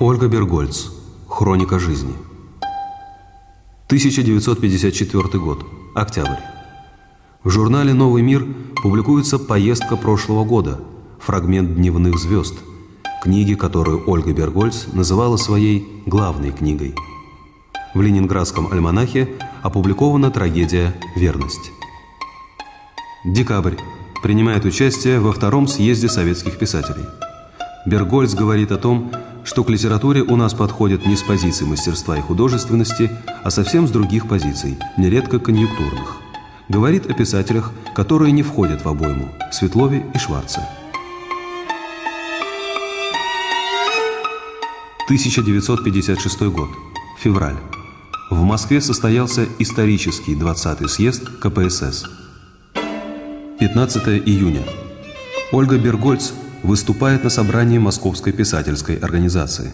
Ольга Бергольц. Хроника жизни. 1954 год. Октябрь. В журнале «Новый мир» публикуется «Поездка прошлого года», фрагмент «Дневных звезд», книги, которую Ольга Бергольц называла своей главной книгой. В ленинградском альманахе опубликована трагедия «Верность». Декабрь. Принимает участие во втором съезде советских писателей. Бергольц говорит о том, что к литературе у нас подходят не с позиции мастерства и художественности, а совсем с других позиций, нередко конъюнктурных. Говорит о писателях, которые не входят в обойму – Светлове и Шварце. 1956 год. Февраль. В Москве состоялся исторический 20-й съезд КПСС. 15 июня. Ольга Бергольц выступает на собрании Московской писательской организации.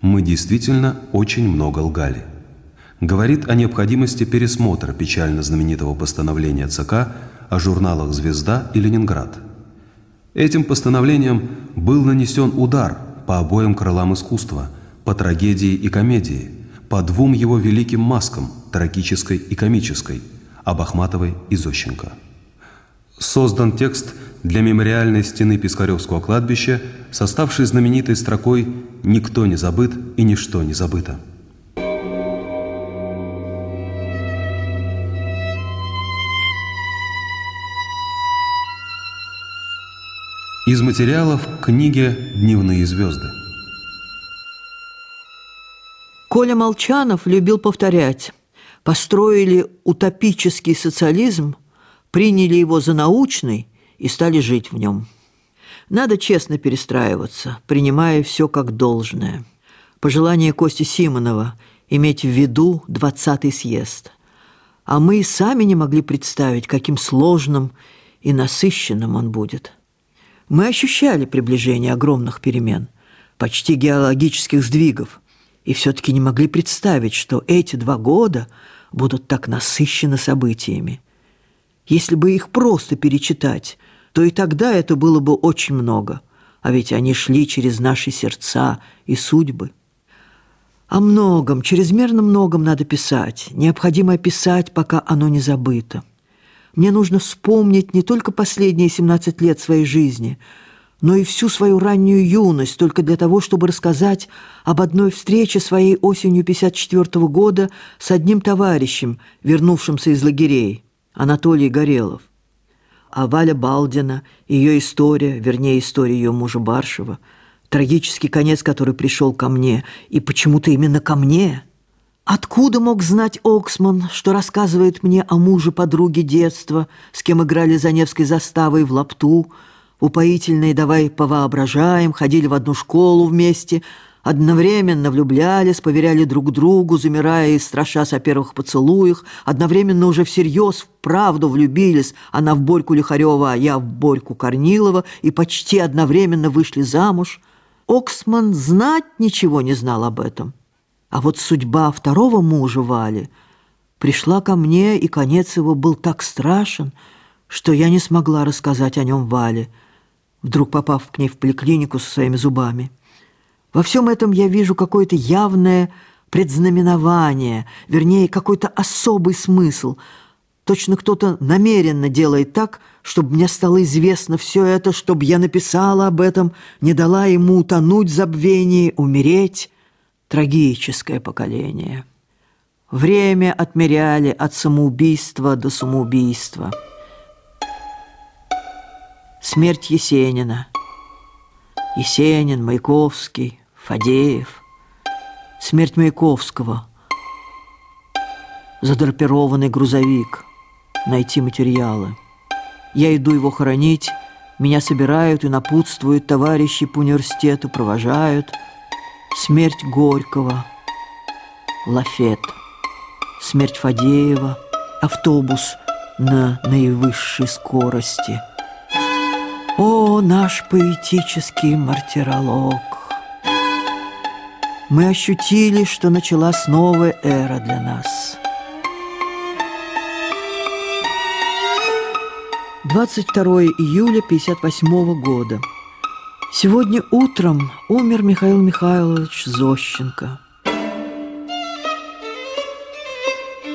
Мы действительно очень много лгали. Говорит о необходимости пересмотра печально знаменитого постановления ЦК о журналах «Звезда» и «Ленинград». Этим постановлением был нанесен удар по обоим крылам искусства, по трагедии и комедии, по двум его великим маскам, трагической и комической, об Ахматовой и Зощенко. Создан текст для мемориальной стены Пискаревского кладбища, составший знаменитой строкой «Никто не забыт и ничто не забыто». Из материалов книги «Дневные звезды». Коля Молчанов любил повторять «Построили утопический социализм, приняли его за научный и стали жить в нем. Надо честно перестраиваться, принимая все как должное. Пожелание Кости Симонова иметь в виду двадцатый съезд. А мы и сами не могли представить, каким сложным и насыщенным он будет. Мы ощущали приближение огромных перемен, почти геологических сдвигов, и все-таки не могли представить, что эти два года будут так насыщены событиями. Если бы их просто перечитать, то и тогда это было бы очень много, а ведь они шли через наши сердца и судьбы. О многом, чрезмерно многом надо писать, необходимо писать, пока оно не забыто. Мне нужно вспомнить не только последние 17 лет своей жизни, но и всю свою раннюю юность только для того, чтобы рассказать об одной встрече своей осенью 54 -го года с одним товарищем, вернувшимся из лагерей. Анатолий Горелов. А Валя Балдина, ее история, вернее, история ее мужа Баршева, трагический конец, который пришел ко мне, и почему-то именно ко мне. Откуда мог знать Оксман, что рассказывает мне о муже подруги детства, с кем играли за Невской заставой в лапту, упоительные «давай повоображаем», ходили в одну школу вместе – Одновременно влюблялись, поверяли друг другу, замирая и страшась о первых поцелуях. Одновременно уже всерьез, в правду влюбились. Она в Борьку Лихарева, а я в Борьку Корнилова. И почти одновременно вышли замуж. Оксман знать ничего не знал об этом. А вот судьба второго мужа Вали пришла ко мне, и конец его был так страшен, что я не смогла рассказать о нем Вале, вдруг попав к ней в поликлинику со своими зубами. Во всем этом я вижу какое-то явное предзнаменование, вернее, какой-то особый смысл. Точно кто-то намеренно делает так, чтобы мне стало известно все это, чтобы я написала об этом, не дала ему утонуть в забвении, умереть. Трагическое поколение. Время отмеряли от самоубийства до самоубийства. Смерть Есенина. Есенин, Маяковский, Фадеев, смерть Маяковского, задрапированный грузовик, найти материалы. Я иду его хоронить, меня собирают и напутствуют товарищи по университету, провожают. Смерть Горького, Лафет, смерть Фадеева, автобус на наивысшей скорости. О, наш поэтический мартиролог! Мы ощутили, что началась новая эра для нас. 22 июля 58 года. Сегодня утром умер Михаил Михайлович Зощенко.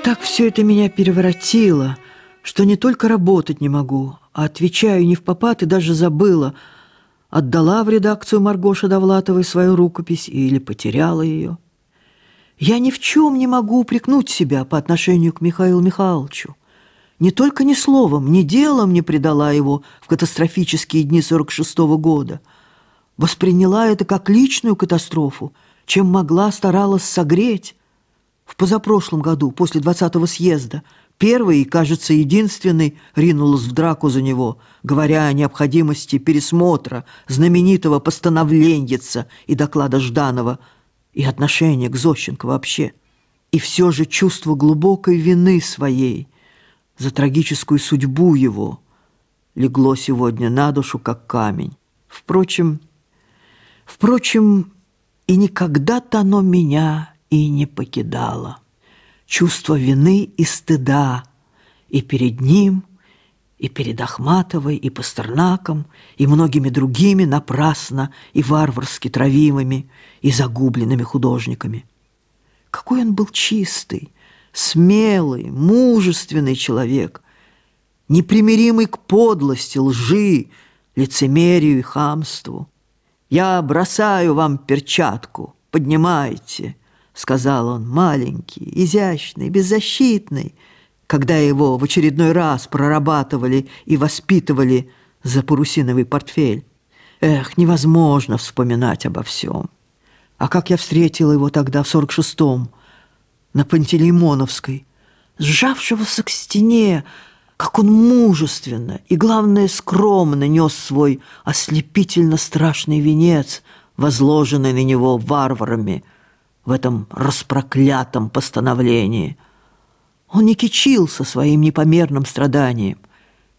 Так все это меня переворотило, что не только работать не могу, а отвечаю не в попад и даже забыла, отдала в редакцию Маргоша Довлатовой свою рукопись или потеряла ее. Я ни в чем не могу упрекнуть себя по отношению к Михаилу Михайловичу. Не только ни словом, ни делом не предала его в катастрофические дни 46 -го года. Восприняла это как личную катастрофу, чем могла старалась согреть, в позапрошлом году, после 20-го съезда, первый и, кажется, единственный ринулась в драку за него, говоря о необходимости пересмотра знаменитого постановленьица и доклада Жданова и отношения к Зощенко вообще. И все же чувство глубокой вины своей за трагическую судьбу его легло сегодня на душу, как камень. Впрочем, впрочем, и никогда-то оно меня и не покидало. Чувство вины и стыда и перед ним, и перед Ахматовой, и Пастернаком, и многими другими напрасно и варварски травимыми и загубленными художниками. Какой он был чистый, смелый, мужественный человек, непримиримый к подлости, лжи, лицемерию и хамству. «Я бросаю вам перчатку, поднимайте», сказал он, маленький, изящный, беззащитный, когда его в очередной раз прорабатывали и воспитывали за парусиновый портфель. Эх, невозможно вспоминать обо всем. А как я встретила его тогда в сорок шестом на Пантелеймоновской, сжавшегося к стене, как он мужественно и, главное, скромно нес свой ослепительно страшный венец, возложенный на него варварами – в этом распроклятом постановлении. Он не кичился своим непомерным страданием,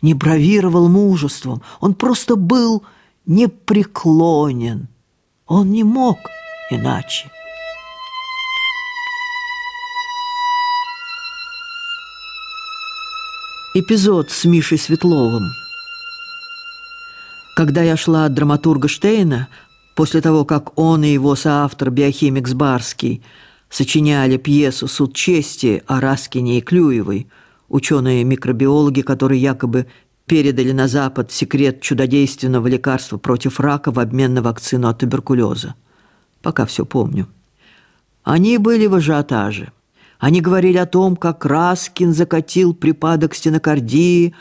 не бравировал мужеством, он просто был непреклонен. Он не мог иначе. Эпизод с Мишей Светловым. Когда я шла от драматурга Штейна, После того, как он и его соавтор, биохимик Сбарский, сочиняли пьесу «Суд чести» о Раскине и Клюевой, ученые-микробиологи, которые якобы передали на Запад секрет чудодейственного лекарства против рака в обмен на вакцину от туберкулеза. Пока все помню. Они были в ажиотаже. Они говорили о том, как Раскин закатил припадок стенокардии,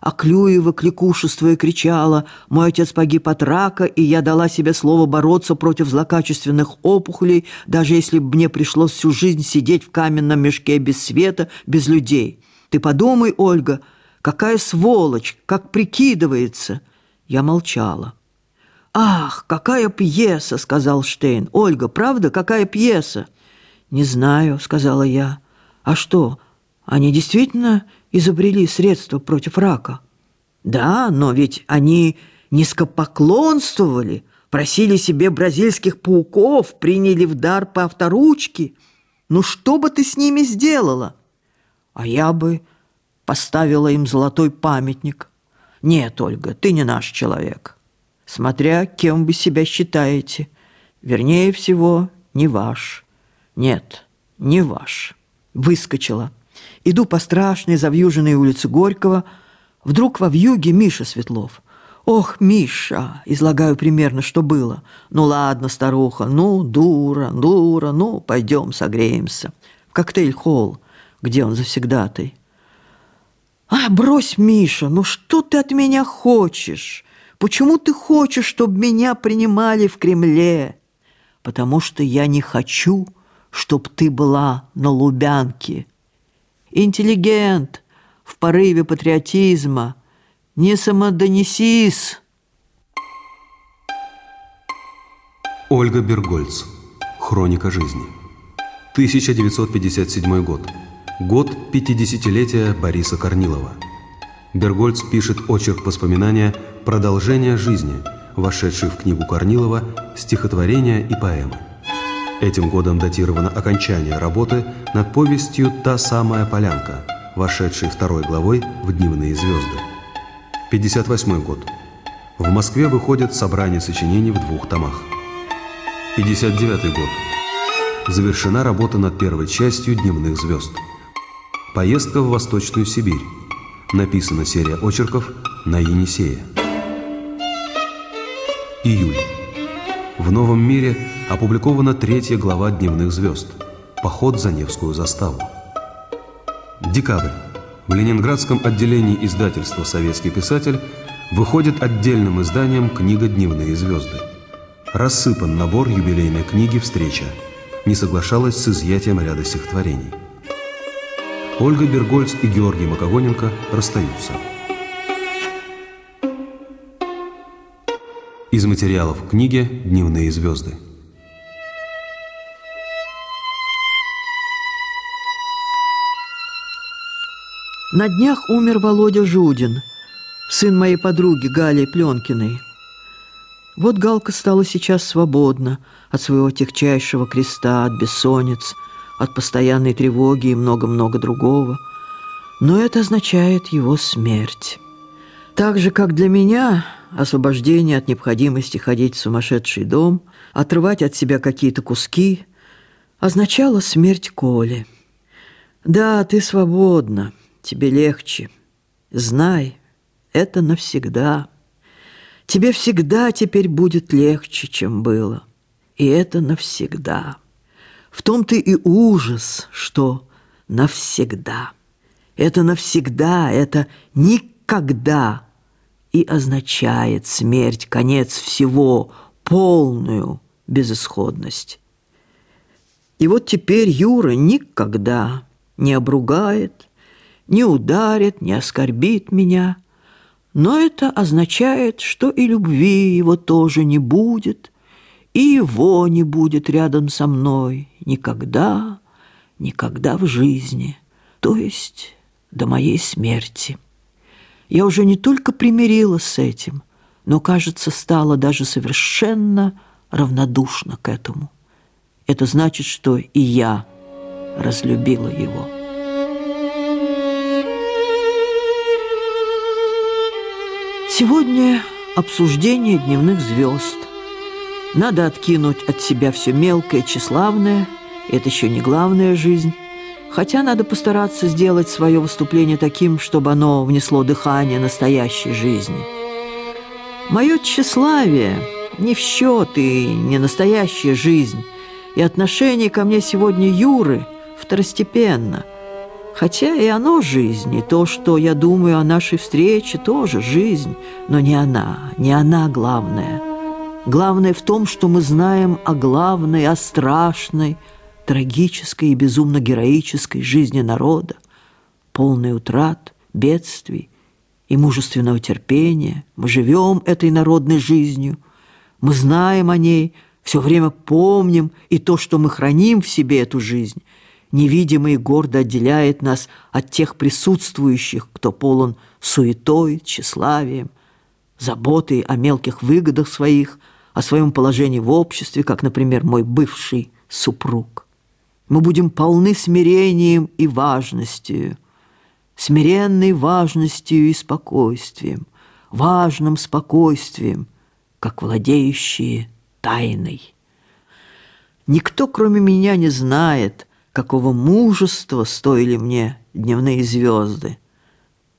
а Клюева, кликушествуя, кричала «Мой отец погиб от рака, и я дала себе слово бороться против злокачественных опухолей, даже если бы мне пришлось всю жизнь сидеть в каменном мешке без света, без людей. Ты подумай, Ольга, какая сволочь, как прикидывается!» Я молчала. «Ах, какая пьеса!» — сказал Штейн. «Ольга, правда, какая пьеса?» «Не знаю», — сказала я. «А что, они действительно изобрели средства против рака. Да, но ведь они низкопоклонствовали, просили себе бразильских пауков, приняли в дар по авторучке. Ну что бы ты с ними сделала? А я бы поставила им золотой памятник. Нет, Ольга, ты не наш человек. Смотря кем вы себя считаете. Вернее всего, не ваш. Нет, не ваш. Выскочила. Иду по страшной завьюженной улице Горького. Вдруг во вьюге Миша Светлов. «Ох, Миша!» – излагаю примерно, что было. «Ну ладно, старуха, ну, дура, дура, ну, пойдем согреемся. В коктейль-холл, где он завсегдатый». «А, брось, Миша, ну что ты от меня хочешь? Почему ты хочешь, чтобы меня принимали в Кремле?» «Потому что я не хочу, чтобы ты была на Лубянке» интеллигент в порыве патриотизма, не самодонесись. Ольга Бергольц. Хроника жизни. 1957 год. Год 50-летия Бориса Корнилова. Бергольц пишет очерк воспоминания «Продолжение жизни», вошедший в книгу Корнилова «Стихотворения и поэмы». Этим годом датировано окончание работы над повестью «Та самая полянка», вошедшей второй главой в «Дневные звезды». 58 год. В Москве выходит собрание сочинений в двух томах. 59 год. Завершена работа над первой частью «Дневных звезд». Поездка в Восточную Сибирь. Написана серия очерков на Енисея. Июль. В «Новом мире» опубликована третья глава «Дневных звезд» «Поход за Невскую заставу». Декабрь. В Ленинградском отделении издательства «Советский писатель» выходит отдельным изданием книга «Дневные звезды». Рассыпан набор юбилейной книги «Встреча». Не соглашалась с изъятием ряда стихотворений. Ольга Бергольц и Георгий Макогоненко расстаются. Из материалов книги «Дневные звезды». На днях умер Володя Жудин, сын моей подруги Гали Пленкиной. Вот Галка стала сейчас свободна от своего техчайшего креста, от бессонниц, от постоянной тревоги и много-много другого. Но это означает его смерть. Так же, как для меня освобождение от необходимости ходить в сумасшедший дом, отрывать от себя какие-то куски, означало смерть Коли. Да, ты свободна, тебе легче. Знай, это навсегда. Тебе всегда теперь будет легче, чем было. И это навсегда. В том-то и ужас, что навсегда. Это навсегда, это никогда и означает смерть, конец всего, полную безысходность. И вот теперь Юра никогда не обругает, не ударит, не оскорбит меня. Но это означает, что и любви его тоже не будет, и его не будет рядом со мной никогда, никогда в жизни, то есть до моей смерти. Я уже не только примирилась с этим, но, кажется, стала даже совершенно равнодушна к этому. Это значит, что и я разлюбила его. Сегодня обсуждение дневных звезд. Надо откинуть от себя все мелкое, тщеславное. Это еще не главная жизнь. Хотя надо постараться сделать свое выступление таким, чтобы оно внесло дыхание настоящей жизни. Мое тщеславие не в счет и не настоящая жизнь, и отношение ко мне сегодня Юры второстепенно. Хотя и оно жизнь, и то, что я думаю о нашей встрече, тоже жизнь, но не она, не она главная. Главное в том, что мы знаем о главной, о страшной, трагической и безумно героической жизни народа, полной утрат, бедствий и мужественного терпения. Мы живем этой народной жизнью, мы знаем о ней, все время помним, и то, что мы храним в себе эту жизнь, невидимо и гордо отделяет нас от тех присутствующих, кто полон суетой, тщеславием, заботой о мелких выгодах своих, о своем положении в обществе, как, например, мой бывший супруг мы будем полны смирением и важностью, смиренной важностью и спокойствием, важным спокойствием, как владеющие тайной. Никто, кроме меня, не знает, какого мужества стоили мне дневные звезды.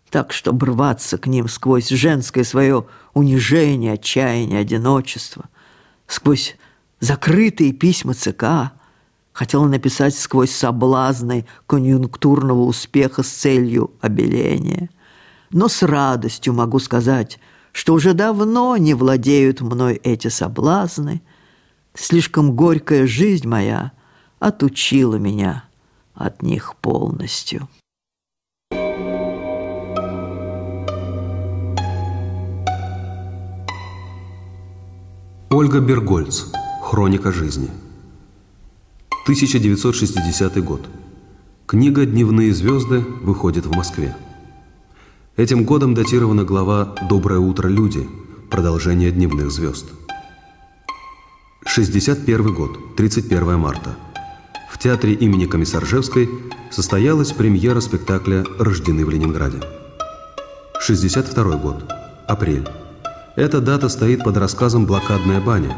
Так что рваться к ним сквозь женское свое унижение, отчаяние, одиночество, сквозь закрытые письма ЦК – хотела написать сквозь соблазны конъюнктурного успеха с целью обеления. Но с радостью могу сказать, что уже давно не владеют мной эти соблазны. Слишком горькая жизнь моя отучила меня от них полностью. Ольга Бергольц. Хроника жизни. 1960 год. Книга «Дневные звезды» выходит в Москве. Этим годом датирована глава «Доброе утро, люди» продолжение «Дневных звезд». 61 год, 31 марта. В театре имени Комиссаржевской состоялась премьера спектакля «Рождены в Ленинграде». 62 год, апрель. Эта дата стоит под рассказом «Блокадная баня»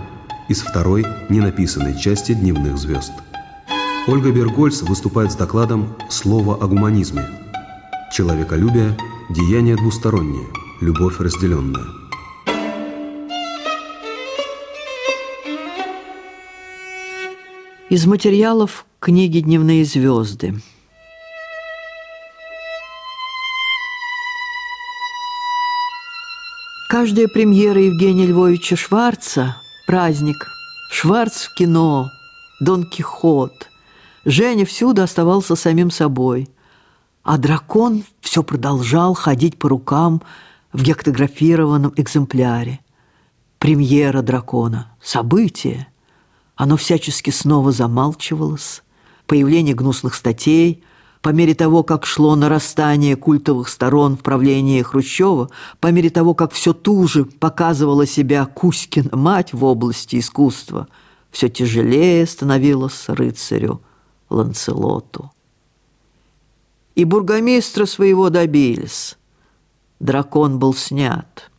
из второй ненаписанной части «Дневных звезд». Ольга Бергольц выступает с докладом «Слово о гуманизме». Человеколюбие – деяние двустороннее, любовь разделенная. Из материалов книги «Дневные звезды». Каждая премьера Евгения Львовича Шварца – праздник. Шварц в кино, Дон Кихот. Женя всюду оставался самим собой. А дракон все продолжал ходить по рукам в гектографированном экземпляре. Премьера дракона – событие – оно всячески снова замалчивалось. Появление гнусных статей, по мере того, как шло нарастание культовых сторон в правлении Хрущева, по мере того, как все туже показывала себя Кузькина мать в области искусства, все тяжелее становилось рыцарю Ланцелоту. И бургомистра своего добились. Дракон был снят.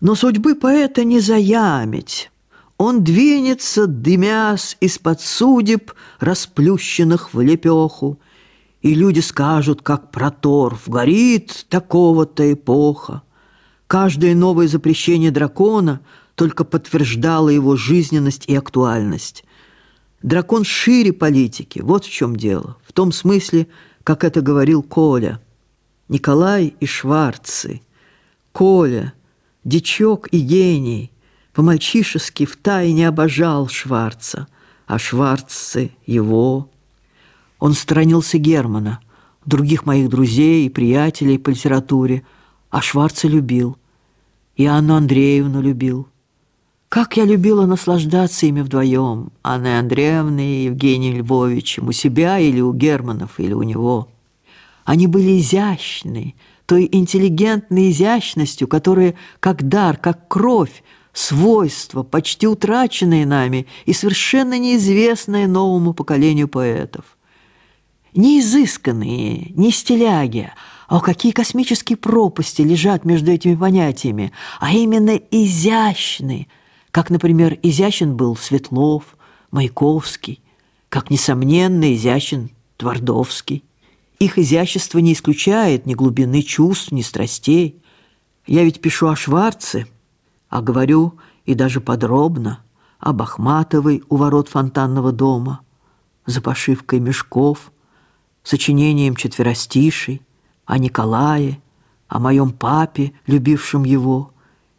Но судьбы поэта не заямить. Он двинется, дымясь из-под судеб, расплющенных в лепеху, и люди скажут, как проторф, горит такого-то эпоха. Каждое новое запрещение дракона только подтверждало его жизненность и актуальность. Дракон шире политики, вот в чем дело, в том смысле, как это говорил Коля. Николай и Шварцы, Коля, дичок и гений – по-мальчишески втайне обожал Шварца, а Шварцы его. Он сторонился Германа, других моих друзей и приятелей по литературе, а Шварца любил. И Анну Андреевну любил. Как я любила наслаждаться ими вдвоем, Анной Андреевной и Евгением Львовичем, у себя или у Германов, или у него. Они были изящны, той интеллигентной изящностью, которая, как дар, как кровь, свойства, почти утраченные нами и совершенно неизвестные новому поколению поэтов. Не изысканные, не стиляги, а какие космические пропасти лежат между этими понятиями, а именно изящные, как, например, изящен был Светлов, Маяковский, как, несомненно, изящен Твардовский. Их изящество не исключает ни глубины чувств, ни страстей. Я ведь пишу о Шварце – а говорю и даже подробно об Ахматовой у ворот фонтанного дома, за пошивкой мешков, сочинением четверостишей, о Николае, о моем папе, любившем его,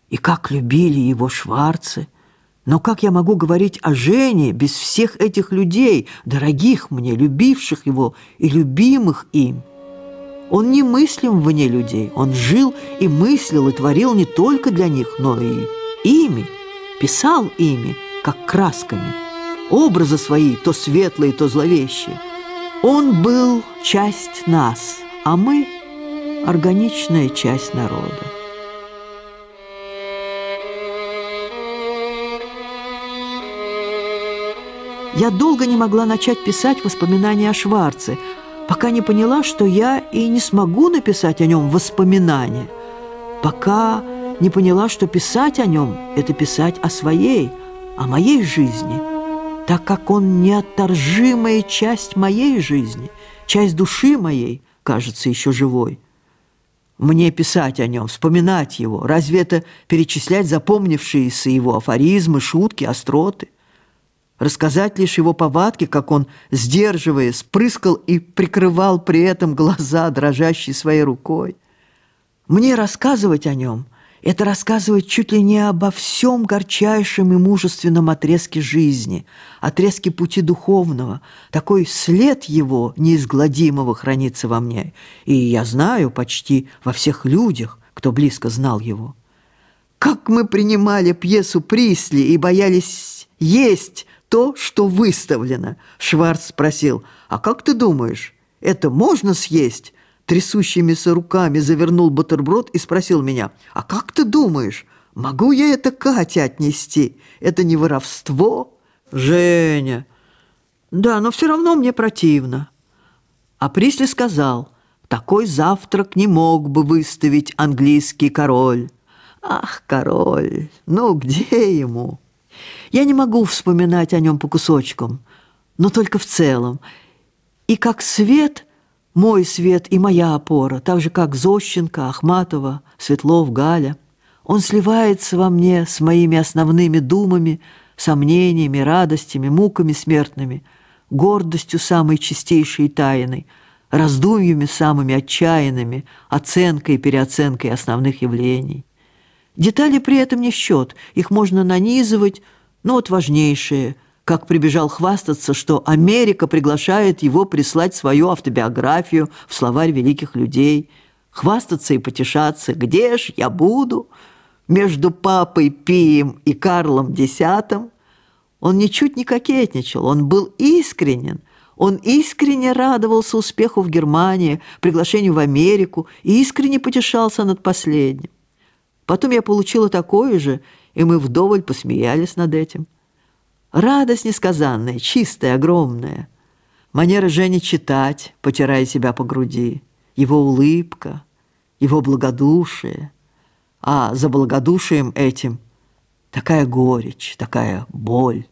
и как любили его шварцы. Но как я могу говорить о Жене без всех этих людей, дорогих мне, любивших его и любимых им? Он не мыслим вне людей, он жил и мыслил и творил не только для них, но и ими, писал ими, как красками, образы свои то светлые, то зловещие. Он был часть нас, а мы – органичная часть народа. Я долго не могла начать писать воспоминания о Шварце – пока не поняла, что я и не смогу написать о нем воспоминания, пока не поняла, что писать о нем – это писать о своей, о моей жизни, так как он неотторжимая часть моей жизни, часть души моей, кажется, еще живой. Мне писать о нем, вспоминать его, разве это перечислять запомнившиеся его афоризмы, шутки, остроты? Рассказать лишь его повадки, как он, сдерживаясь, прыскал и прикрывал при этом глаза, дрожащей своей рукой. Мне рассказывать о нем – это рассказывать чуть ли не обо всем горчайшем и мужественном отрезке жизни, отрезке пути духовного. Такой след его неизгладимого хранится во мне, и я знаю почти во всех людях, кто близко знал его. Как мы принимали пьесу Присли и боялись есть – то, что выставлено. Шварц спросил, а как ты думаешь, это можно съесть? Трясущимися руками завернул бутерброд и спросил меня, а как ты думаешь, могу я это Кате отнести? Это не воровство? Женя. Да, но все равно мне противно. А Присли сказал, такой завтрак не мог бы выставить английский король. Ах, король, ну где ему? Я не могу вспоминать о нем по кусочкам, но только в целом. И как свет, мой свет и моя опора, так же, как Зощенко, Ахматова, Светлов, Галя, он сливается во мне с моими основными думами, сомнениями, радостями, муками смертными, гордостью самой чистейшей тайны, раздумьями самыми отчаянными, оценкой и переоценкой основных явлений. Детали при этом не в счет, их можно нанизывать, но вот важнейшее, как прибежал хвастаться, что Америка приглашает его прислать свою автобиографию в словарь великих людей, хвастаться и потешаться, где ж я буду – между папой Пием и Карлом X он ничуть не кокетничал, он был искренен. Он искренне радовался успеху в Германии, приглашению в Америку и искренне потешался над последним. Потом я получила такое же, и мы вдоволь посмеялись над этим. Радость несказанная, чистая, огромная. Манера Жени читать, потирая себя по груди. Его улыбка, его благодушие – а за благодушием этим такая горечь, такая боль.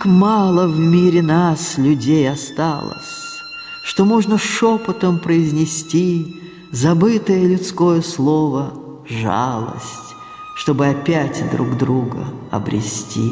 Так мало в мире нас, людей, осталось, Что можно шепотом произнести Забытое людское слово «жалость», Чтобы опять друг друга обрести.